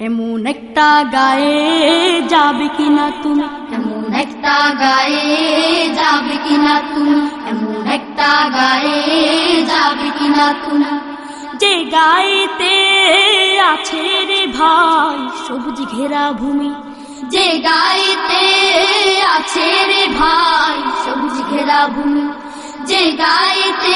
এমন একটা গায়ে যাবে কিনা তুমি? এমন একটা গায়ে যাবে কিনা তুমি? এমন একটা গায়ে যাবে কিনা তুমি? যে গায়েতে আছে রে ভাই সবুজ ঘেরা ভূমি। যে গায়েতে আছে রে ভাই সবুজ ঘেরা ভূমি। যে গায়েতে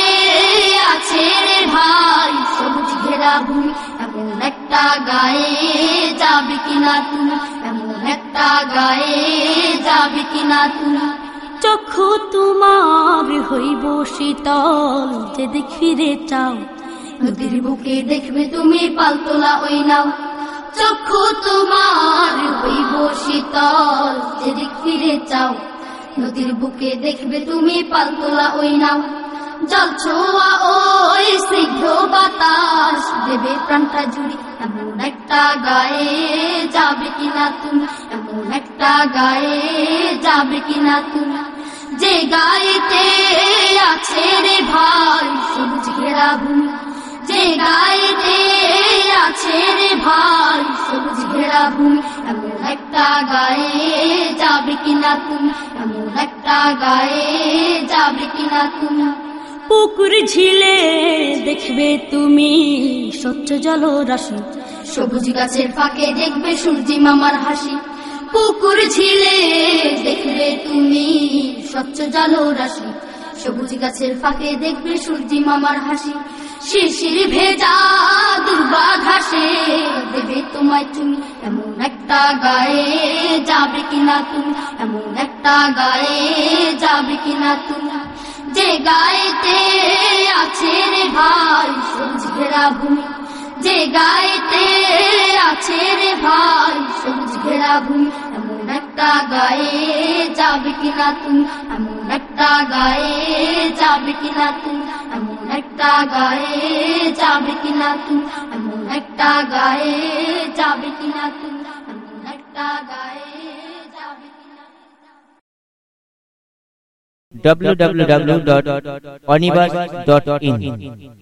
একটা গায়ে যাবে কিনা তুমি? এমন একটা গায়ে যাবে কিনা তুমি? চক্ষু তোমার হইব শীতল দিক ফিরে চাও। নদীর বুকে দেখবে তুমি পালতোলা, ওই নাও। চক্ষু তোমার হইব শীতল যেদিক ফিরে চাও। নদীর বুকে দেখবে তুমি পালতোলা, ওই নাও। জল ছোয়া ওই স্নিগ্ধ বাতাস। দেবে প্রাণটা জুড়ি, এমন একটা গায়ে যাবে কিনা তুমি? এমন একটা গায়ে যাবে কিনা তুমি? যে গায়েতে আছে রে ভাই সবুজ ঘেরা ভূমি, যে গায়েতে আছে রে ভাই সবুজ ঘেরা ভূমি, এমন একটা গায়ে যাবে কিনা তুমি? এমন একটা গায়ে যাবে কিনা তুমি? পুকুর ঝিলে দেখবে তুমি স্বচ্ছ জল রাশি সবুজ গাছের ফাঁকে দেখবে সূর্যি মামার হাসি। পুকুর ঝিলে দেখবে তুমি স্বচ্ছ জল রাশি সবুজ গাছের ফাঁকে দেখবে সূর্যি মামার হাসি। শিশির ভেজা দুর্বা ঘাসে দেবে তোমায় তুমি। এমন একটা গায়ে যাবে কিনা তুমি? এমন একটা গায়ে যাবে কিনা তুমি? যে গায়েতে আছে রে ভাই, সবুজ ঘেরা ভূমি। যে গায়েতে আছে রে ভাই, সবুজ ঘেরা ভূমি। এমন একটা গায়ে যাবে কিনা তুমি এমন একটা গায়ে যাবে কিনা তুমি এমন একটা গায়ে যাবে কিনা তুমি এমন একটা গায়ে যাবে কিনা তুমি www.onibus.in